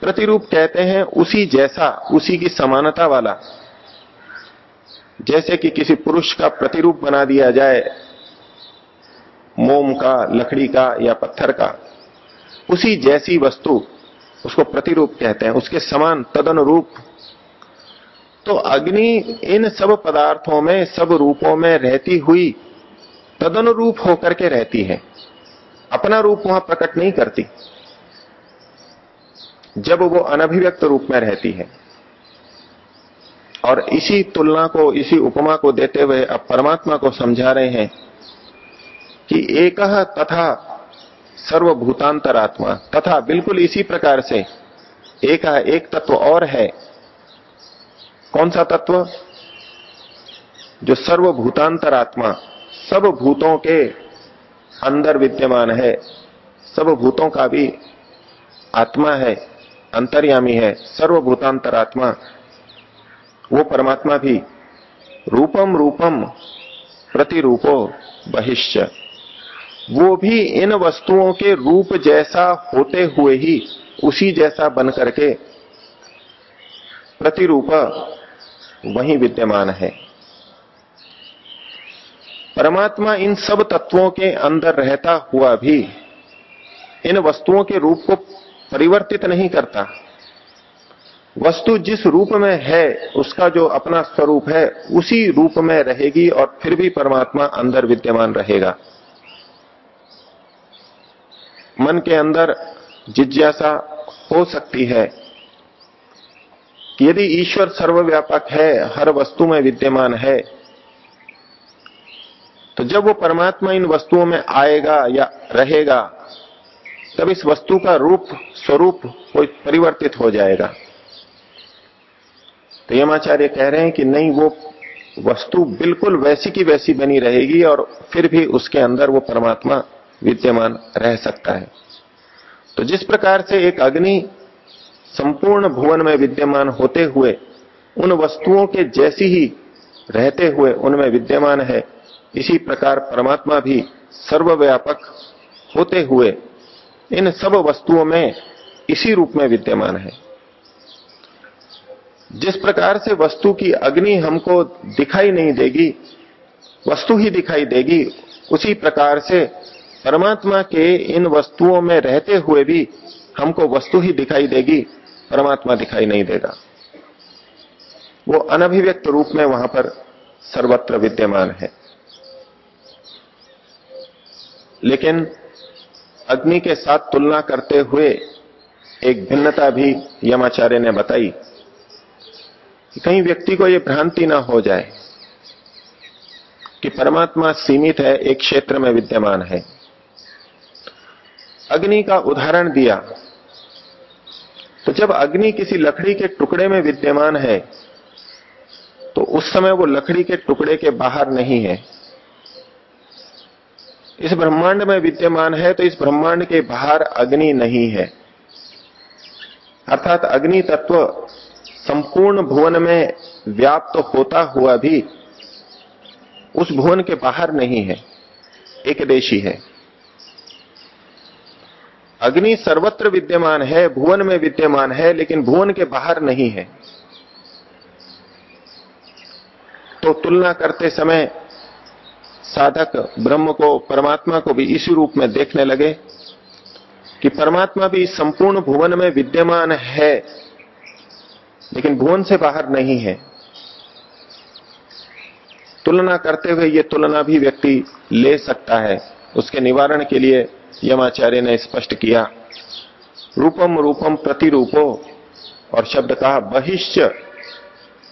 प्रतिरूप कहते हैं, उसी जैसा, उसी की समानता वाला। जैसे कि किसी पुरुष का प्रतिरूप बना दिया जाए, मोम का, लकड़ी का या पत्थर का, उसी जैसी वस्तु उसको प्रतिरूप कहते हैं, उसके समान तदनुरूप तो अग्नि इन सब पदार्थों में, सब रूपों में रहती हुई तदनुरूप होकर के रहती है। अपना रूप वहाँ प्रकट नहीं करती। जब वो अनभिव्यक्त रूप में रहती है। और इसी तुलना को, इसी उपमा को देते हुए अब परमात्मा को समझा रहे हैं कि एक तथा सर्वभूतांतरात्मा, तथा बिल्कुल इसी प्रकार से एक एक तत्व और है। कौन सा तत्व? जो सर्वभूतांतरात्मा सब भूतों के अंदर विद्यमान है सब भूतों का भी आत्मा है, अंतर्यामी है, सर्वभूतांतरात्मा, वो परमात्मा भी रूपम रूपम प्रतिरूपो बहिष्य वो भी इन वस्तुओं के रूप जैसा होते हुए ही उसी जैसा बन करके प्रतिरूप वही विद्यमान है। परमात्मा इन सब तत्वों के अंदर रहता हुआ भी इन वस्तुओं के रूप को परिवर्तित नहीं करता। वस्तु जिस रूप में है, उसका जो अपना स्वरूप है, उसी रूप में रहेगी और फिर भी परमात्मा अंदर विद्यमान रहेगा। मन के अंदर जिज्ञासा हो सकती है कि यदि ईश्वर सर्वव्यापक है, हर वस्तु में विद्यमान है तो जब वो परमात्मा इन वस्तुओं में आएगा या रहेगा, तब इस वस्तु का रूप, स्वरूप कोई परिवर्तित हो जाएगा। तो यमाचार्य कह रहे हैं कि नहीं, वो वस्तु बिल्कुल वैसी की वैसी बनी रहेगी और फिर भी उसके अंदर वो परमात्मा विद्यमान रह सकता है। तो जिस प्रकार से एक अग्नि संपूर्ण भुवन में विद्यमान होते हुए, उन वस्तुओं के जैसी ही रहते हुए उनमें विद्यमान है, इसी प्रकार परमात्मा भी सर्वव्यापक होते हुए इन सब वस्तुओं में इसी रूप में विद्यमान है। जिस प्रकार से वस्तु की अग्नि हमको दिखाई नहीं देगी, वस्तु ही दिखाई देगी, उसी प्रकार से परमात्मा के इन वस्तुओं में रहते हुए भी हमको वस्तु ही दिखाई देगी। परमात्मा दिखाई नहीं देगा। वो अनभिव्यक्त रूप में वहाँ पर सर्वत्र विद्यमान है। लेकिन अग्नि के साथ तुलना करते हुए एक भिन्नता भी यमाचार्य ने बताई कि कहीं व्यक्ति को यह भ्रांति ना हो जाए कि परमात्मा सीमित है, एक क्षेत्र में विद्यमान है। अग्नि का उदाहरण दिया तो जब अग्नि किसी लकड़ी के टुकड़े में विद्यमान है तो उस समय वो लकड़ी के टुकड़े के बाहर नहीं है। इस ब्रह्मांड में विद्यमान है तो इस ब्रह्मांड के बाहर अग्नि नहीं है। अर्थात अग्नि तत्व संपूर्ण भुवन में व्याप्त तो होता हुआ भी उस भुवन के बाहर नहीं है, एक देशी है। अग्नि सर्वत्र विद्यमान है, भुवन में विद्यमान है, लेकिन भुवन के बाहर नहीं है। तो तुलना करते समय साधक ब्रह्म को, परमात्मा को भी इसी रूप में देखने लगे कि परमात्मा भी संपूर्ण भुवन में विद्यमान है, लेकिन भुवन से बाहर नहीं है। तुलना करते हुए ये तुलना भी व्यक्ति ले सकता है, उसके निवारण के लिए यमाचार्य ने स्पष्ट किया, रूपम रूपम प्रतिरूपो और शब्द कहा बहिष्य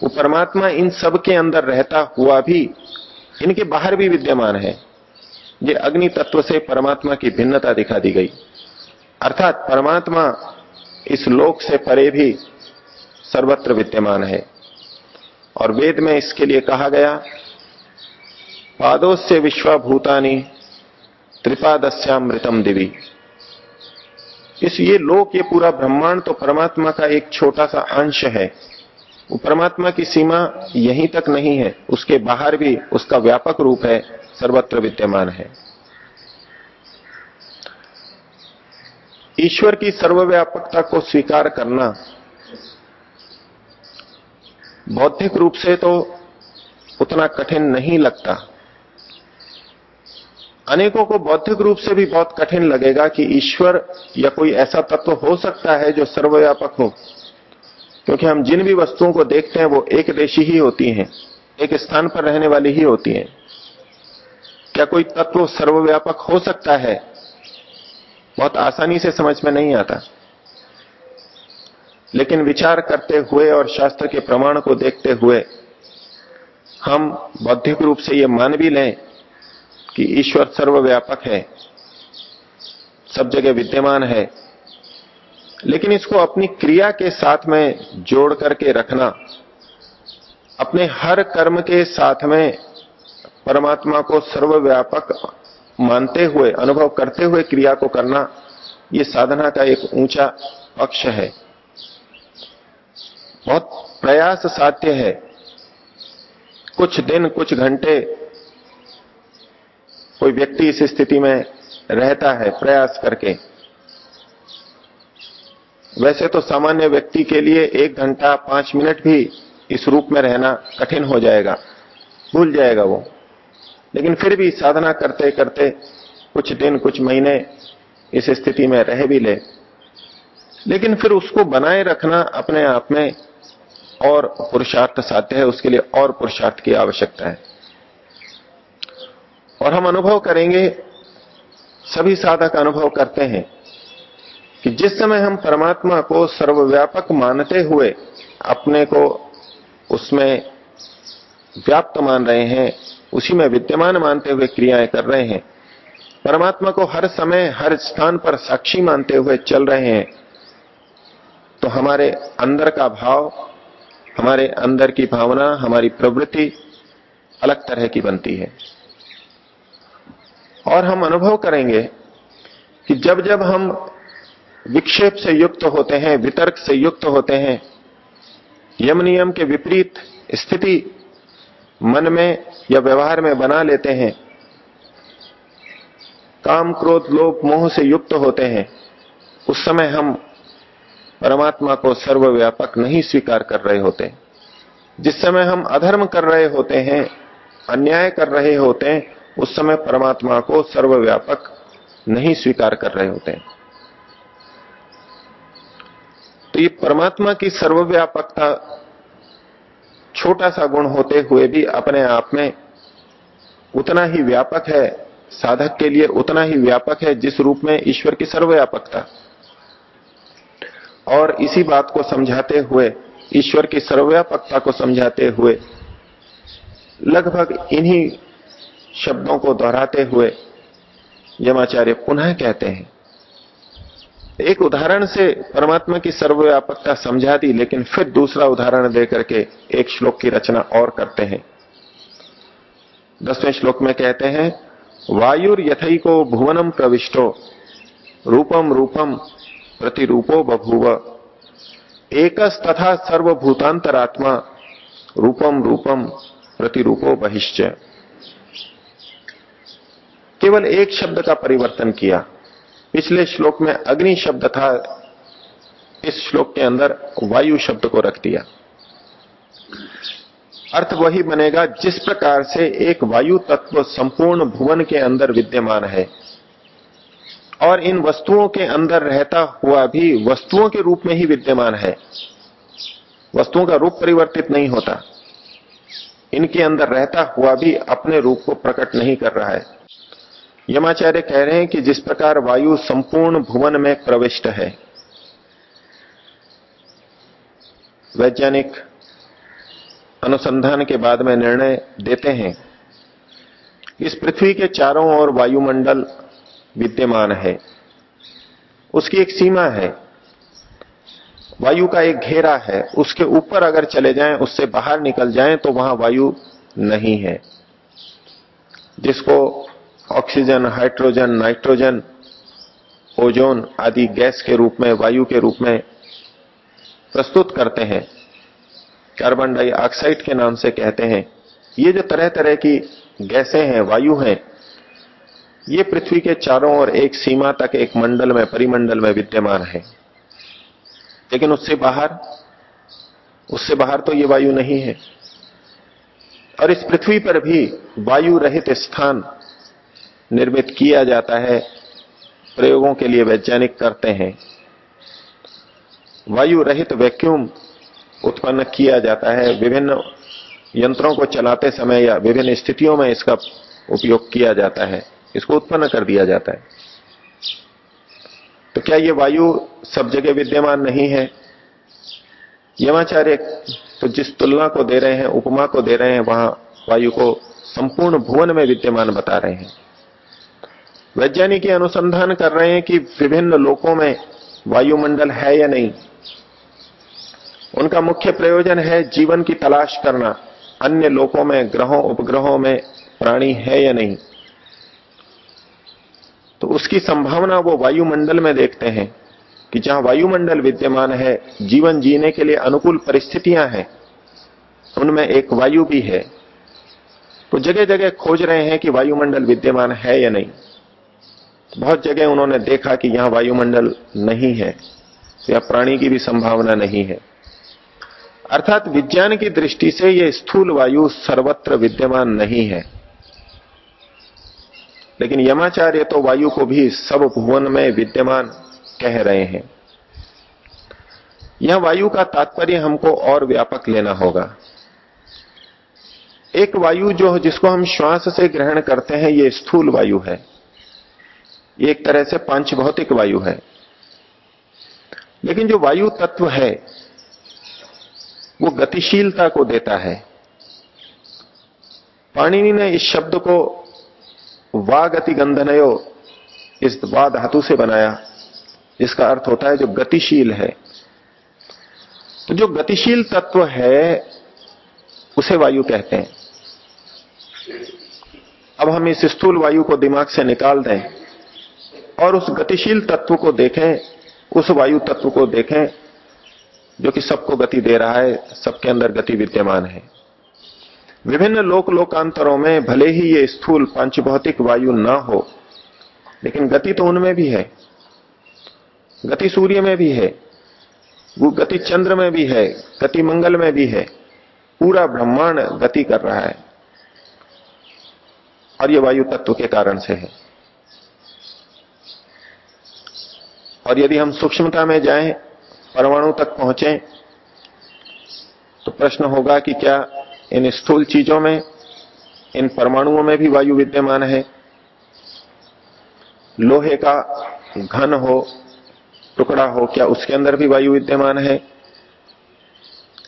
वो परमात्मा इन सब के अंदर रहता हुआ भी इनके बाहर भी विद्यमान है। ये अग्नि तत्व से परमात्मा की भिन्नता दिखा दी गई। अर्थात परमात्मा इस लोक से परे भी सर्वत्र विद्यमान है। और वेद में इसके लिए कहा गया पादों से विश्वभूतानी त्रिपादस्यामृतम दिवी। इस ये लोक, ये पूरा ब्रह्मांड तो परमात्मा का एक छोटा सा अंश है। वो परमात्मा की सीमा यहीं तक नहीं है, उसके बाहर भी उसका व्यापक रूप है, सर्वत्र विद्यमान है। ईश्वर की सर्वव्यापकता को स्वीकार करना, बौद्धिक रूप से तो उतना कठिन नहीं लगता। अनेकों को बौद्धिक रूप से भी बहुत कठिन लगेगा कि ईश्वर या कोई ऐसा तत्व हो सकता है जो सर्वव्यापक हो। क्योंकि हम जिन भी वस्तुओं को देखते हैं, वो एक देशी ही होती हैं, एक स्थान पर रहने वाली ही होती हैं। क्या कोई तत्व सर्वव्यापक हो सकता है? बहुत आसानी से समझ में नहीं आता। लेकिन विचार करते हुए और शास्त्र के प्रमाण को देखते हुए हम बौद्धिक रूप से ये मान भी लें कि ईश्वर सर्वव्यापक है, सब जगह विद्यमान है। लेकिन इसको अपनी क्रिया के साथ में जोड़ करके रखना, अपने हर कर्म के साथ में परमात्मा को सर्वव्यापक मानते हुए, अनुभव करते हुए क्रिया को करना, ये साधना का एक ऊँचा पक्ष है। बहुत प्रयास साध्य है। कुछ दिन, कुछ घंटे कोई व्यक्ति इस स्थिति में रहता है, प्रयास करके। वैसे तो सामान्य व्यक्ति के लिए एक घंटा, पाँच मिनट भी इस रूप में रहना कठिन हो जाएगा, भूल जाएगा वो। लेकिन फिर भी साधना करते करते कुछ दिन, कुछ महीने इस स्थिति में रह भी ले। लेकिन फिर उसको बनाए रखना अपने आप में और पुरुषार्थ साध्य है, उसके लिए और पुरुषार्थ की आवश्यकता है। और हम अनुभव करेंगे, सभी साधक अनुभव करते हैं कि जिस समय हम परमात्मा को सर्वव्यापक मानते हुए अपने को उसमें व्याप्त मान रहे हैं, उसी में विद्यमान मानते हुए क्रियाएँ कर रहे हैं, परमात्मा को हर समय, हर स्थान पर साक्षी मानते हुए चल रहे हैं तो हमारे अंदर का भाव, हमारे अंदर की भावना, हमारी प्रवृत्ति अलग तरह की बनती है। और हम अनुभव करेंगे कि जब जब हम विक्षेप से युक्त होते हैं, वितर्क से युक्त होते हैं, यम नियम के विपरीत स्थिति मन में या व्यवहार में बना लेते हैं, काम, क्रोध, लोभ, मोह से युक्त होते हैं, उस समय हम परमात्मा को सर्वव्यापक नहीं स्वीकार कर रहे होते। जिस समय हम अधर्म कर रहे होते हैं, अन्याय कर रहे होते हैं उस समय परमात्मा को सर्वव्यापक नहीं स्वीकार कर रहे होते। हैं तो ये परमात्मा की सर्वव्यापकता छोटा सा गुण होते हुए भी अपने आप में उतना ही व्यापक है, साधक के लिए उतना ही व्यापक है जिस रूप में ईश्वर की सर्वव्यापकता। और इसी बात को समझाते हुए, ईश्वर की सर्वव्यापकता को समझाते हुए, लगभग इन्हीं शब्दों को दोहराते हुए यमाचार्य पुनः कहते हैं। एक उदाहरण से परमात्मा की सर्वव्यापकता समझा दी, लेकिन फिर दूसरा उदाहरण देकर के एक श्लोक की रचना और करते हैं। दसवें श्लोक में कहते हैं, वायुर यथई को भुवनम प्रविष्टो रूपम रूपम प्रतिरूपो बभूव। एकस तथा सर्वभूतांतरात्मा रूपम रूपम प्रतिरूपो बहिश्च। केवल एक शब्द का परिवर्तन किया। पिछले श्लोक में अग्नि शब्द था। इस श्लोक के अंदर वायु शब्द को रख दिया। अर्थ वही बनेगा जिस प्रकार से एक वायु तत्व संपूर्ण भुवन के अंदर विद्यमान है। और इन वस्तुओं के अंदर रहता हुआ भी वस्तुओं के रूप में ही विद्यमान है। वस्तुओं का रूप परिवर्तित नहीं होता। इनके अंदर रहता हुआ भी अपने रूप को प्रकट नहीं कर रहा है। यमाचार्य कह रहे हैं कि जिस प्रकार वायु संपूर्ण भुवन में प्रविष्ट है। वैज्ञानिक अनुसंधान के बाद में निर्णय देते हैं, इस पृथ्वी के चारों ओर वायुमंडल विद्यमान है। उसकी एक सीमा है। वायु का एक घेरा है। उसके ऊपर अगर चले जाएँ, उससे बाहर निकल जाएँ तो वहाँ वायु नहीं है। जिसको ऑक्सीजन हाइड्रोजन नाइट्रोजन ओजोन आदि गैस के रूप में, वायु के रूप में प्रस्तुत करते हैं। कार्बन डाइऑक्साइड के नाम से कहते हैं। ये जो तरह तरह की गैसें हैं, वायु हैं, ये पृथ्वी के चारों ओर एक सीमा तक एक मंडल में, परिमंडल में विद्यमान है। लेकिन उससे बाहर उससे बाहर तो ये वायु नहीं है। और इस पृथ्वी पर भी वायु रहित स्थान निर्मित किया जाता है, प्रयोगों के लिए वैज्ञानिक करते हैं। वायु रहित वैक्यूम उत्पन्न किया जाता है, विभिन्न यंत्रों को चलाते समय या विभिन्न स्थितियों में इसका उपयोग किया जाता है, इसको उत्पन्न कर दिया जाता है। तो क्या ये वायु सब जगह विद्यमान नहीं है? यमाचार्य तो जिस तुलना को दे रहे हैं, उपमा को दे रहे हैं, वहाँ वायु को संपूर्ण भुवन में विद्यमान बता रहे हैं। वैज्ञानिक अनुसंधान कर रहे हैं कि विभिन्न लोकों में वायुमंडल है या नहीं। उनका मुख्य प्रयोजन है जीवन की तलाश करना, अन्य लोकों में, ग्रहों, उपग्रहों में प्राणी है या नहीं। तो उसकी संभावना वो वायुमंडल में देखते हैं कि जहाँ वायुमंडल विद्यमान है, जीवन जीने के लिए अनुकूल परिस्थितियाँ हैं, उनमें एक वायु भी है। तो जगह जगह खोज रहे हैं कि वायुमंडल विद्यमान है या नहीं। बहुत जगह उन्होंने देखा कि यहाँ वायुमंडल नहीं है, या प्राणी की भी संभावना नहीं है। अर्थात विज्ञान की दृष्टि से यह स्थूल वायु सर्वत्र विद्यमान नहीं है। लेकिन यमाचार्य तो वायु को भी सब भुवन में विद्यमान कह रहे हैं। यह वायु का तात्पर्य हमको और व्यापक लेना होगा। एक वायु जो जिसको हम श्वास से ग्रहण करते हैं यह स्थूल वायु है। ये एक तरह से पाँच भौतिक वायु है। लेकिन जो वायु तत्व है, वो गतिशीलता को देता है। पाणिनि ने इस शब्द को वा गति गंधनयो इस वा धातु से बनाया। जिसका अर्थ होता है जो गतिशील है। तो जो गतिशील तत्व है, उसे वायु कहते हैं। अब हम इस स्थूल वायु को दिमाग से निकाल दें। और उस गतिशील तत्व को देखें, उस वायु तत्व को देखें, जो कि सबको गति दे रहा है, सबके अंदर गति विद्यमान है। विभिन्न लोक लोकांतरों में भले ही ये स्थूल पंच भौतिक वायु ना हो, लेकिन गति तो उनमें भी है। गति सूर्य में भी है, वो गति चंद्र में भी है, गति मंगल में भी है। पूरा ब्रह्मांड गति कर रहा है, और ये वायु तत्व के कारण से है। और यदि हम सूक्ष्मता में जाएँ, परमाणु तक पहुँचे तो प्रश्न होगा कि क्या इन स्थूल चीज़ों में, इन परमाणुओं में भी वायु विद्यमान है? लोहे का घन हो, टुकड़ा हो, क्या उसके अंदर भी वायु विद्यमान है?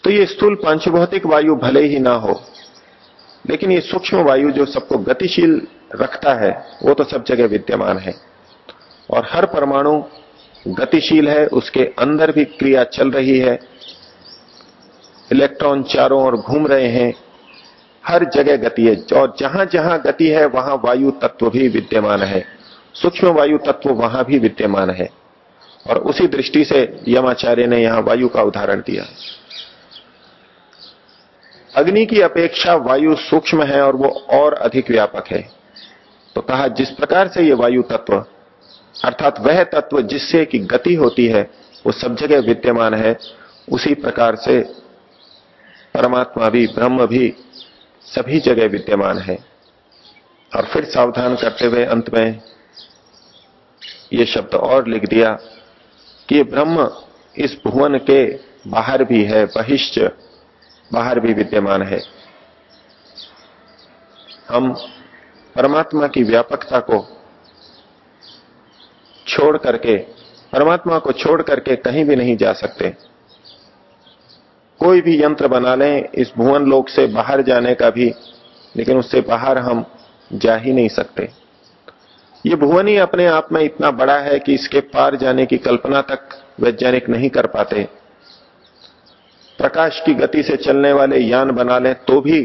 तो ये स्थूल पांचभौतिक वायु भले ही ना हो, लेकिन ये सूक्ष्म वायु जो सबको गतिशील रखता है, वो तो सब जगह विद्यमान है। और हर परमाणु गतिशील है, उसके अंदर भी क्रिया चल रही है। इलेक्ट्रॉन चारों ओर घूम रहे हैं। हर जगह गति है। और जहाँ जहाँ गति है, वहाँ वायु तत्व भी विद्यमान है। सूक्ष्म वायु तत्व वहाँ भी विद्यमान है। और उसी दृष्टि से यमाचार्य ने यहाँ वायु का उदाहरण दिया। अग्नि की अपेक्षा वायु सूक्ष्म है और वो और अधिक व्यापक है। तो कहा, जिस प्रकार से ये वायु तत्व अर्थात वह तत्व जिससे कि गति होती है, वो सब जगह विद्यमान है। उसी प्रकार से परमात्मा भी, ब्रह्म भी सभी जगह विद्यमान है। और फिर सावधान करते हुए अंत में ये शब्द और लिख दिया कि ब्रह्म इस भुवन के बाहर भी है बहिष्ठ बाहर भी विद्यमान है। हम परमात्मा की व्यापकता को छोड़ करके, परमात्मा को छोड़ करके कहीं भी नहीं जा सकते। कोई भी यंत्र बना लें, इस भुवन लोक से बाहर जाने का भी, लेकिन उससे बाहर हम जा ही नहीं सकते। ये भुवन ही अपने आप में इतना बड़ा है कि इसके पार जाने की कल्पना तक वैज्ञानिक नहीं कर पाते। प्रकाश की गति से चलने वाले यान बना लें तो भी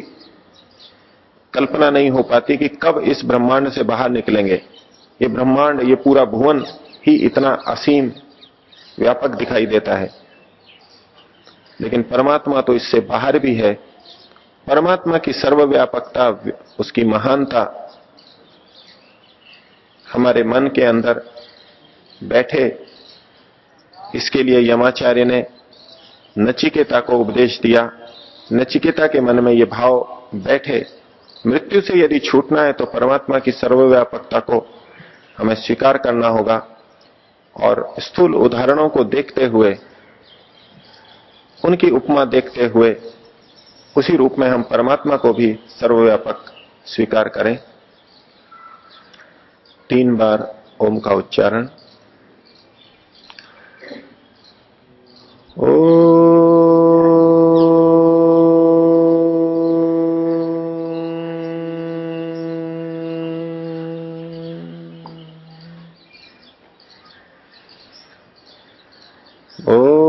कल्पना नहीं हो पाती कि कब इस ब्रह्मांड से बाहर निकलेंगे। ये ब्रह्मांड, ये पूरा भुवन ही इतना असीम, व्यापक दिखाई देता है। लेकिन परमात्मा तो इससे बाहर भी है। परमात्मा की सर्वव्यापकता, उसकी महानता हमारे मन के अंदर बैठे, इसके लिए यमाचार्य ने नचिकेता को उपदेश दिया। नचिकेता के मन में यह भाव बैठे, मृत्यु से यदि छूटना है तो परमात्मा की सर्वव्यापकता को हमें स्वीकार करना होगा। और स्थूल उदाहरणों को देखते हुए, उनकी उपमा देखते हुए, उसी रूप में हम परमात्मा को भी सर्वव्यापक स्वीकार करें। तीन बार ओम का उच्चारण। ओ Oh.